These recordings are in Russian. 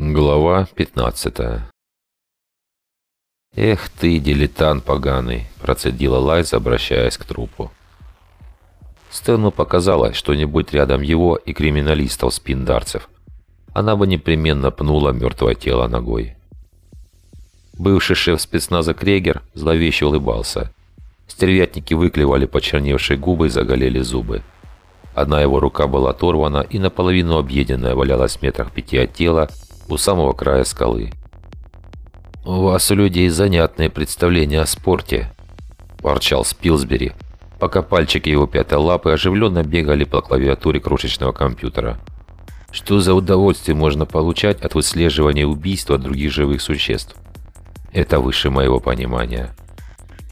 Глава 15 «Эх ты, дилетант поганый!» – процедила Лайза, обращаясь к трупу. Стэну показалось, что не будь рядом его и криминалистов-спиндарцев, она бы непременно пнула мертвое тело ногой. Бывший шеф спецназа Крегер зловеще улыбался. Стервятники выклевали почерневшие губы и заголели зубы. Одна его рука была оторвана и наполовину объеденная валялась в метрах пяти от тела, у самого края скалы. «У вас, у людей, занятные представления о спорте», – ворчал Спилсбери, пока пальчики его пятой лапы оживленно бегали по клавиатуре крошечного компьютера. «Что за удовольствие можно получать от выслеживания убийства других живых существ?» «Это выше моего понимания».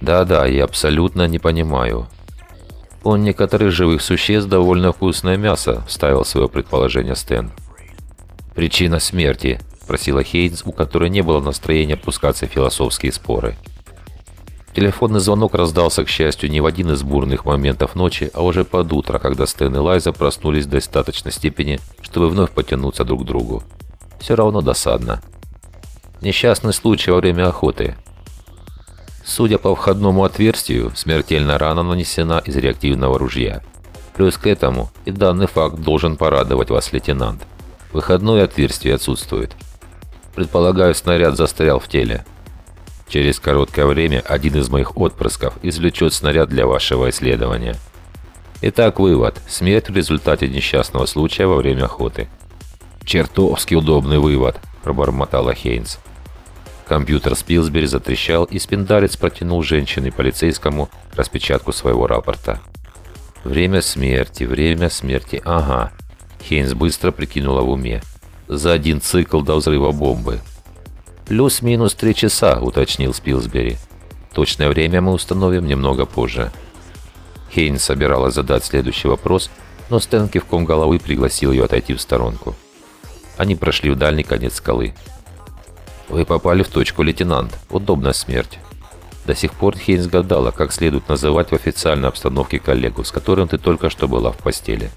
«Да-да, я абсолютно не понимаю». «У некоторых живых существ довольно вкусное мясо», – вставил свое предположение Стэн. «Причина смерти?» – спросила Хейнс, у которой не было настроения опускаться в философские споры. Телефонный звонок раздался, к счастью, не в один из бурных моментов ночи, а уже под утро, когда Стэн и Лайза проснулись в достаточной степени, чтобы вновь потянуться друг к другу. Все равно досадно. Несчастный случай во время охоты. Судя по входному отверстию, смертельная рана нанесена из реактивного ружья. Плюс к этому и данный факт должен порадовать вас, лейтенант. Выходное отверстие отсутствует. Предполагаю, снаряд застрял в теле. Через короткое время один из моих отпрысков извлечет снаряд для вашего исследования. Итак, вывод. Смерть в результате несчастного случая во время охоты. «Чертовски удобный вывод», – пробормотала Хейнс. Компьютер Спилсбери затрещал, и спиндарец протянул женщине полицейскому распечатку своего рапорта. «Время смерти, время смерти, ага. Хейнс быстро прикинула в уме. За один цикл до взрыва бомбы. «Плюс-минус три часа», — уточнил Спилсбери. «Точное время мы установим немного позже». Хейнс собиралась задать следующий вопрос, но Стэн кивком головы пригласил ее отойти в сторонку. Они прошли в дальний конец скалы. «Вы попали в точку, лейтенант. Удобная смерть». До сих пор Хейнс гадала, как следует называть в официальной обстановке коллегу, с которым ты только что была в постели.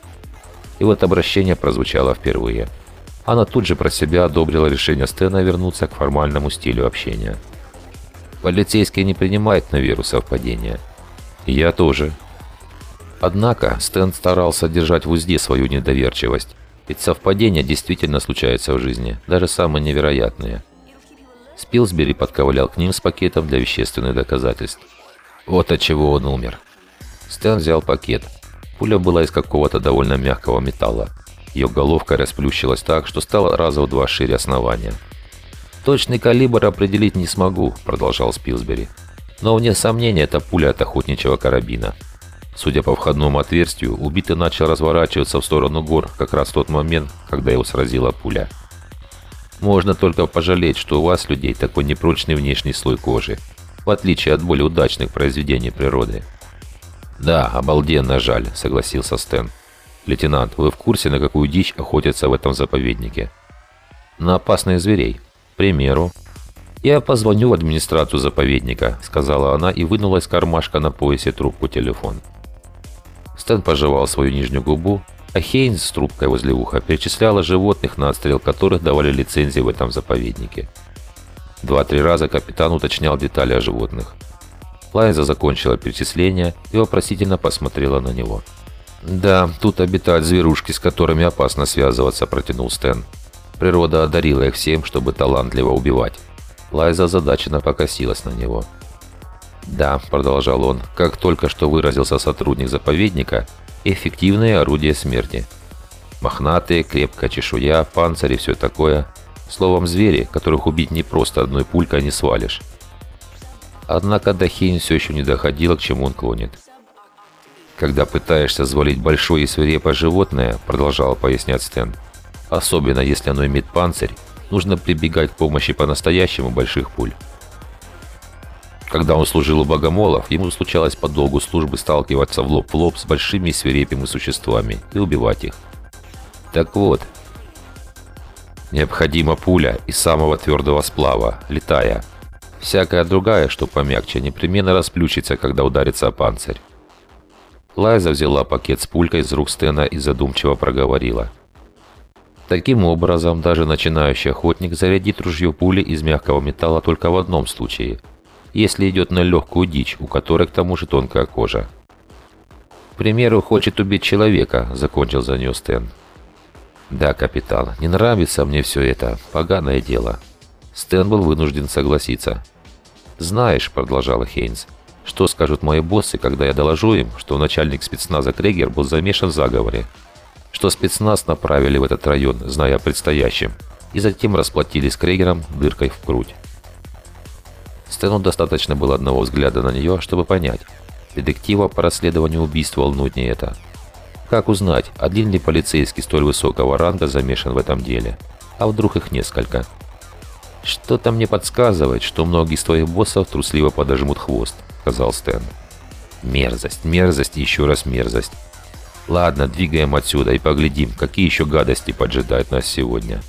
И вот обращение прозвучало впервые. Она тут же про себя одобрила решение Стэна вернуться к формальному стилю общения. Полицейский не принимает на веру совпадения. Я тоже. Однако Стэн старался держать в узде свою недоверчивость. Ведь совпадения действительно случаются в жизни, даже самые невероятные. Спилсбери подковылял к ним с пакетом для вещественных доказательств. Вот от чего он умер. Стэн взял пакет – Пуля была из какого-то довольно мягкого металла. Ее головка расплющилась так, что стала раза в два шире основания. «Точный калибр определить не смогу», — продолжал Спилсбери. «Но вне сомнения, это пуля от охотничьего карабина. Судя по входному отверстию, убитый начал разворачиваться в сторону гор как раз в тот момент, когда его сразила пуля. Можно только пожалеть, что у вас, людей, такой непрочный внешний слой кожи, в отличие от более удачных произведений природы. «Да, обалденно жаль», — согласился Стэн. «Лейтенант, вы в курсе, на какую дичь охотятся в этом заповеднике?» «На опасных зверей. К примеру». «Я позвоню в администрацию заповедника», — сказала она и вынула из кармашка на поясе трубку телефон. Стэн пожевал свою нижнюю губу, а Хейнс с трубкой возле уха перечисляла животных, на отстрел которых давали лицензии в этом заповеднике. Два-три раза капитан уточнял детали о животных. Лайза закончила перечисление и вопросительно посмотрела на него. «Да, тут обитают зверушки, с которыми опасно связываться», – протянул Стэн. Природа одарила их всем, чтобы талантливо убивать. Лайза задаченно покосилась на него. «Да», – продолжал он, – «как только что выразился сотрудник заповедника, эффективные орудия смерти. Мохнатые, крепкая чешуя, панцирь и все такое. Словом, звери, которых убить не просто одной пулькой не свалишь. Однако до Хейн все еще не доходило, к чему он клонит. «Когда пытаешься завалить большое и свирепое животное», продолжал пояснять Стэн, «особенно если оно имеет панцирь, нужно прибегать к помощи по-настоящему больших пуль». Когда он служил у богомолов, ему случалось по долгу службы сталкиваться в лоб в лоб с большими свирепыми существами и убивать их. Так вот, необходима пуля из самого твердого сплава, летая, Всякая другая, что помягче, непременно расплющится, когда ударится о панцирь. Лайза взяла пакет с пулькой из рук Стена и задумчиво проговорила. Таким образом, даже начинающий охотник зарядит ружье пули из мягкого металла только в одном случае, если идет на легкую дичь, у которой к тому же тонкая кожа. К примеру, хочет убить человека, закончил за нее Стэн. Да, капитан, не нравится мне все это, поганое дело. Стэн был вынужден согласиться. «Знаешь», — продолжала Хейнс, — «что скажут мои боссы, когда я доложу им, что начальник спецназа Крегер был замешан в заговоре? Что спецназ направили в этот район, зная о предстоящем, и затем расплатились Крегером дыркой в грудь?» Стэну достаточно было одного взгляда на нее, чтобы понять. Детектива по расследованию убийств волнует не это. Как узнать, один ли полицейский столь высокого ранга замешан в этом деле? А вдруг их несколько? «Что-то мне подсказывает, что многие из твоих боссов трусливо подожмут хвост», — сказал Стэн. «Мерзость, мерзость и еще раз мерзость. Ладно, двигаем отсюда и поглядим, какие еще гадости поджидают нас сегодня».